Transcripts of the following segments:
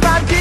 somebody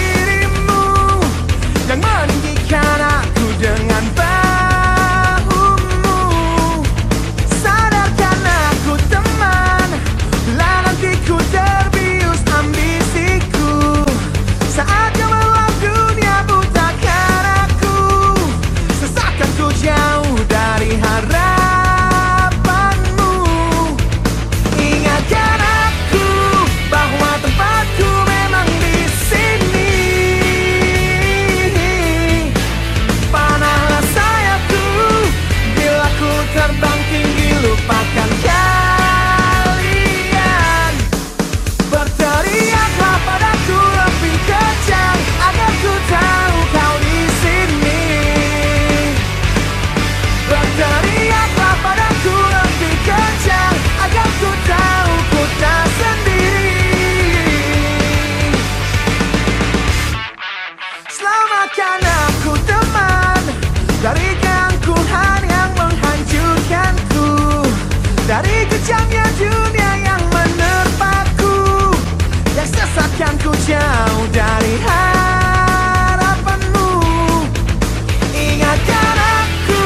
kejamnya dunia yang menerpaku Yang sesatkanku jauh dari harapanmu. Ingatkan aku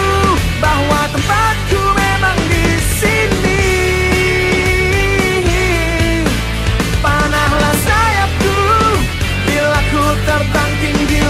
bahwa tempatku memang di sini. Panahlah sayapku bila ku terbang tinggi